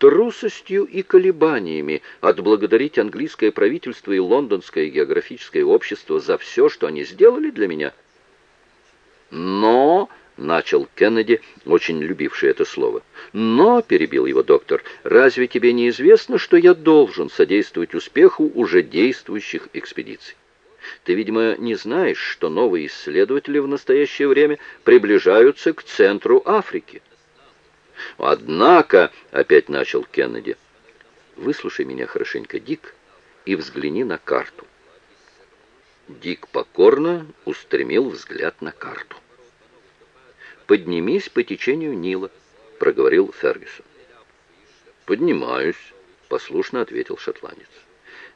трусостью и колебаниями отблагодарить английское правительство и лондонское географическое общество за все, что они сделали для меня. Но, — начал Кеннеди, очень любивший это слово, — но, — перебил его доктор, — разве тебе не известно, что я должен содействовать успеху уже действующих экспедиций? Ты, видимо, не знаешь, что новые исследователи в настоящее время приближаются к центру Африки. Однако, — опять начал Кеннеди, — выслушай меня хорошенько, Дик, и взгляни на карту. Дик покорно устремил взгляд на карту. «Поднимись по течению Нила», — проговорил Фергюсон. «Поднимаюсь», — послушно ответил шотландец.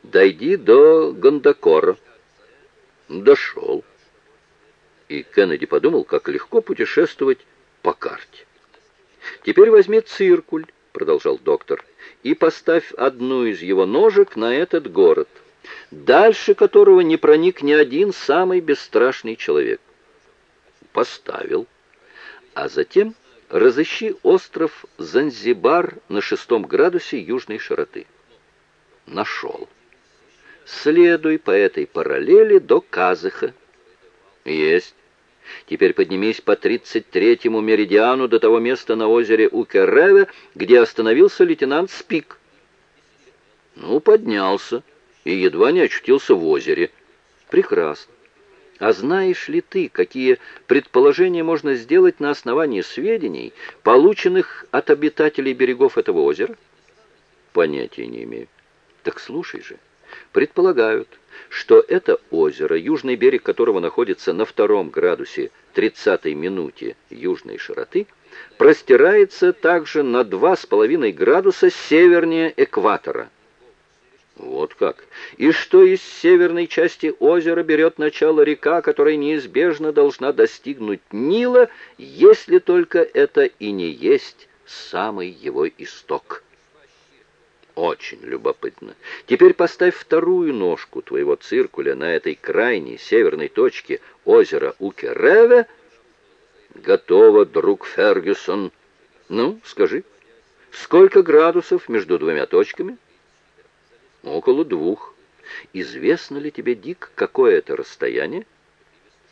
«Дойди до Гондокора». «Дошел». И Кеннеди подумал, как легко путешествовать по карте. «Теперь возьми циркуль», — продолжал доктор, «и поставь одну из его ножек на этот город, дальше которого не проник ни один самый бесстрашный человек». Поставил. А затем разыщи остров Занзибар на шестом градусе южной широты. Нашел. Следуй по этой параллели до Казыха. Есть. Теперь поднимись по 33-му меридиану до того места на озере Укереве, где остановился лейтенант Спик. Ну, поднялся и едва не очутился в озере. Прекрасно. А знаешь ли ты, какие предположения можно сделать на основании сведений, полученных от обитателей берегов этого озера? Понятия не имею. Так слушай же. Предполагают, что это озеро, южный берег которого находится на втором градусе 30-й минуте южной широты, простирается также на 2,5 градуса севернее экватора. Вот как. И что из северной части озера берет начало река, которая неизбежно должна достигнуть Нила, если только это и не есть самый его исток. Очень любопытно. Теперь поставь вторую ножку твоего циркуля на этой крайней северной точке озера Укереве. Готово, друг Фергюсон. Ну, скажи, сколько градусов между двумя точками? Около двух. Известно ли тебе, Дик, какое это расстояние?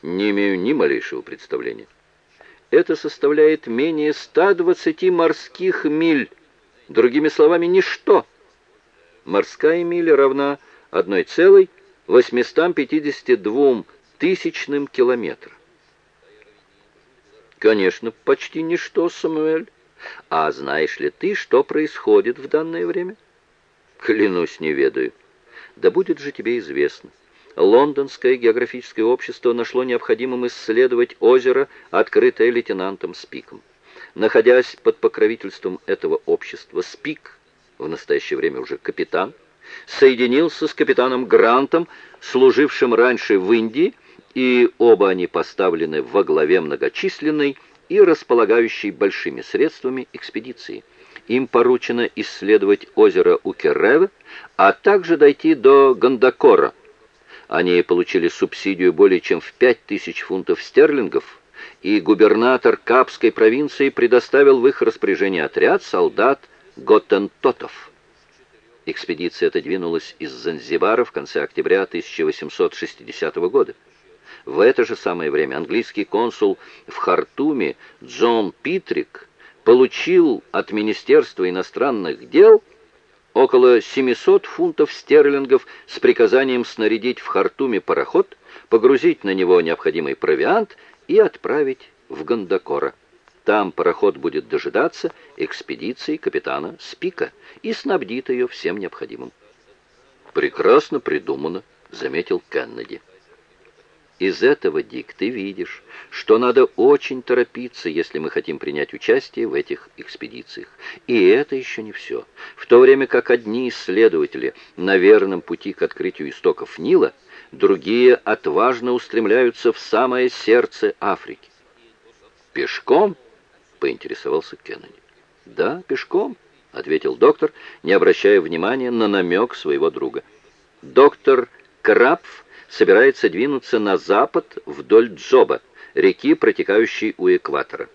Не имею ни малейшего представления. Это составляет менее 120 морских миль. Другими словами, ничто морская миля равна 1,852 тысячным километра. Конечно, почти ничто, Самуэль. А знаешь ли ты, что происходит в данное время? Клянусь, не ведаю. Да будет же тебе известно. Лондонское географическое общество нашло необходимым исследовать озеро, открытое лейтенантом Спиком. Находясь под покровительством этого общества, Спик в настоящее время уже капитан, соединился с капитаном Грантом, служившим раньше в Индии, и оба они поставлены во главе многочисленной и располагающей большими средствами экспедиции. Им поручено исследовать озеро Укереве, а также дойти до Гандакора. Они получили субсидию более чем в 5000 фунтов стерлингов, и губернатор Капской провинции предоставил в их распоряжение отряд солдат Готтентотов. Экспедиция эта двинулась из Занзибара в конце октября 1860 года. В это же самое время английский консул в Хартуме Джон Питрик получил от Министерства иностранных дел около 700 фунтов стерлингов с приказанием снарядить в Хартуме пароход, погрузить на него необходимый провиант и отправить в Гондокора. Там пароход будет дожидаться экспедиции капитана Спика и снабдит ее всем необходимым. «Прекрасно придумано», — заметил Кеннеди. Из этого, Дик, ты видишь, что надо очень торопиться, если мы хотим принять участие в этих экспедициях. И это еще не все. В то время как одни исследователи на верном пути к открытию истоков Нила, другие отважно устремляются в самое сердце Африки. Пешком поинтересовался Кеннеди. «Да, пешком», — ответил доктор, не обращая внимания на намек своего друга. «Доктор Крапф собирается двинуться на запад вдоль Джоба, реки, протекающей у экватора.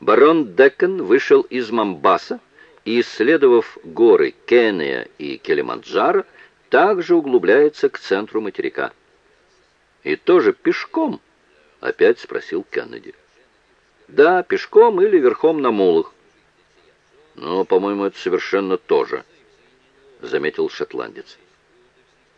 Барон Деккен вышел из Мамбаса и, исследовав горы Кения и Келиманджаро, также углубляется к центру материка. «И тоже пешком?» — опять спросил Кеннеди. «Да, пешком или верхом на мулах». «Но, по-моему, это совершенно то же», — заметил шотландец.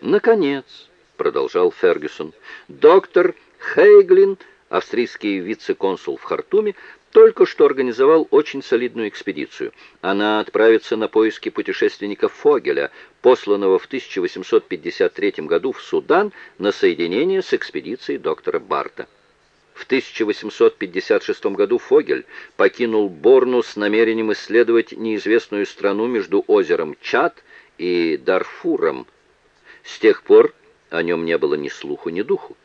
«Наконец», — продолжал Фергюсон, — «доктор Хейглин, австрийский вице-консул в Хартуме, только что организовал очень солидную экспедицию. Она отправится на поиски путешественника Фогеля, посланного в 1853 году в Судан на соединение с экспедицией доктора Барта. В 1856 году Фогель покинул Борну с намерением исследовать неизвестную страну между озером Чад и Дарфуром. С тех пор о нем не было ни слуху, ни духу.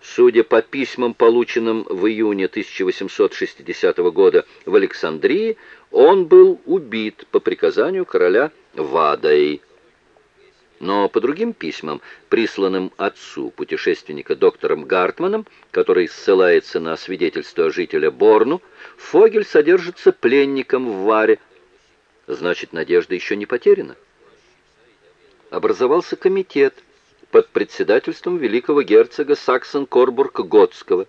Судя по письмам, полученным в июне 1860 года в Александрии, он был убит по приказанию короля Вадаи. Но по другим письмам, присланным отцу путешественника доктором Гартманом, который ссылается на свидетельство жителя Борну, Фогель содержится пленником в Варе. Значит, надежда еще не потеряна. Образовался комитет, под председательством великого герцога Саксон-Корбург-Готского.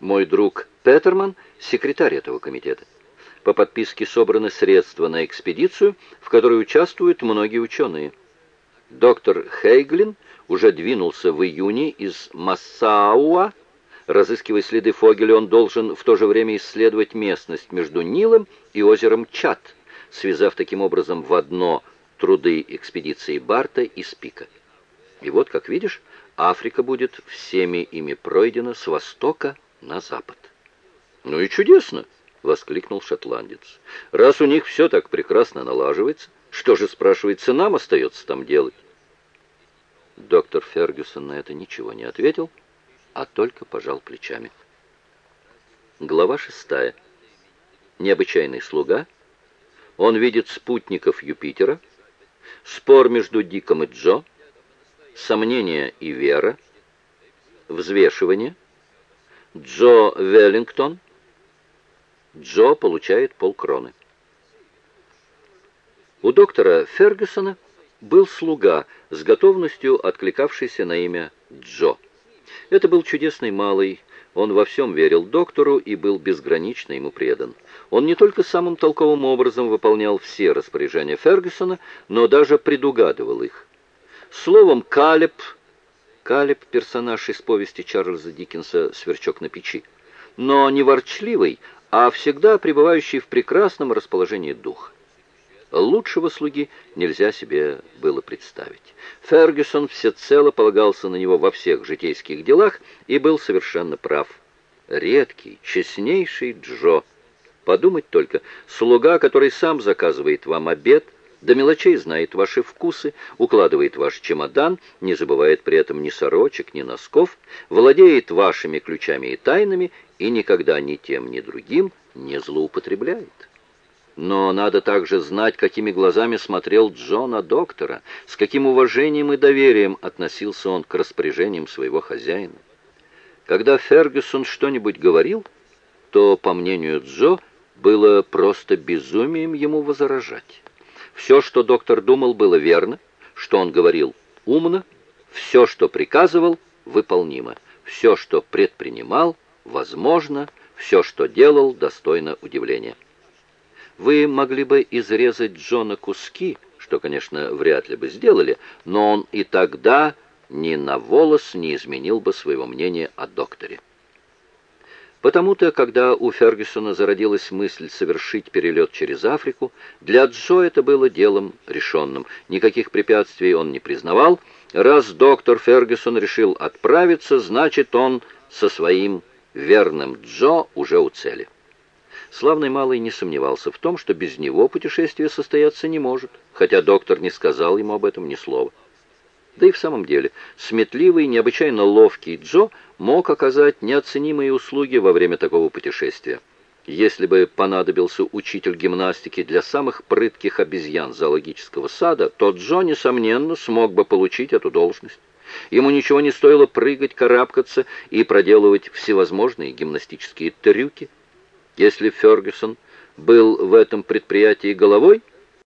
Мой друг Петерман – секретарь этого комитета. По подписке собраны средства на экспедицию, в которой участвуют многие ученые. Доктор Хейглин уже двинулся в июне из Массауа. Разыскивая следы Фогеля, он должен в то же время исследовать местность между Нилом и озером Чат, связав таким образом в одно труды экспедиции Барта и Спика. И вот, как видишь, Африка будет всеми ими пройдена с востока на запад. «Ну и чудесно!» — воскликнул шотландец. «Раз у них все так прекрасно налаживается, что же, спрашивается, нам остается там делать?» Доктор Фергюсон на это ничего не ответил, а только пожал плечами. Глава шестая. Необычайный слуга. Он видит спутников Юпитера. Спор между Диком и Джо — сомнение и вера, взвешивание, Джо Веллингтон, Джо получает полкроны. У доктора Фергюсона был слуга, с готовностью откликавшийся на имя Джо. Это был чудесный малый, он во всем верил доктору и был безгранично ему предан. Он не только самым толковым образом выполнял все распоряжения Фергюсона, но даже предугадывал их. Словом, Калеб, Калеб — персонаж из повести Чарльза Диккенса «Сверчок на печи», но не ворчливый, а всегда пребывающий в прекрасном расположении духа. Лучшего слуги нельзя себе было представить. Фергюсон всецело полагался на него во всех житейских делах и был совершенно прав. Редкий, честнейший Джо. Подумать только, слуга, который сам заказывает вам обед — до мелочей знает ваши вкусы, укладывает ваш чемодан, не забывает при этом ни сорочек, ни носков, владеет вашими ключами и тайнами и никогда ни тем, ни другим не злоупотребляет. Но надо также знать, какими глазами смотрел Джона доктора, с каким уважением и доверием относился он к распоряжениям своего хозяина. Когда Фергюсон что-нибудь говорил, то, по мнению Джо, было просто безумием ему возражать. Все, что доктор думал, было верно, что он говорил умно, все, что приказывал, выполнимо, все, что предпринимал, возможно, все, что делал, достойно удивления. Вы могли бы изрезать Джона куски, что, конечно, вряд ли бы сделали, но он и тогда ни на волос не изменил бы своего мнения о докторе. Потому-то, когда у Фергюсона зародилась мысль совершить перелет через Африку, для Джо это было делом решенным. Никаких препятствий он не признавал. Раз доктор Фергюсон решил отправиться, значит, он со своим верным Джо уже у цели. Славный малый не сомневался в том, что без него путешествие состояться не может, хотя доктор не сказал ему об этом ни слова. Да и в самом деле, сметливый, необычайно ловкий Джо мог оказать неоценимые услуги во время такого путешествия. Если бы понадобился учитель гимнастики для самых прытких обезьян зоологического сада, то Джо, несомненно, смог бы получить эту должность. Ему ничего не стоило прыгать, карабкаться и проделывать всевозможные гимнастические трюки. Если Фергюсон был в этом предприятии головой?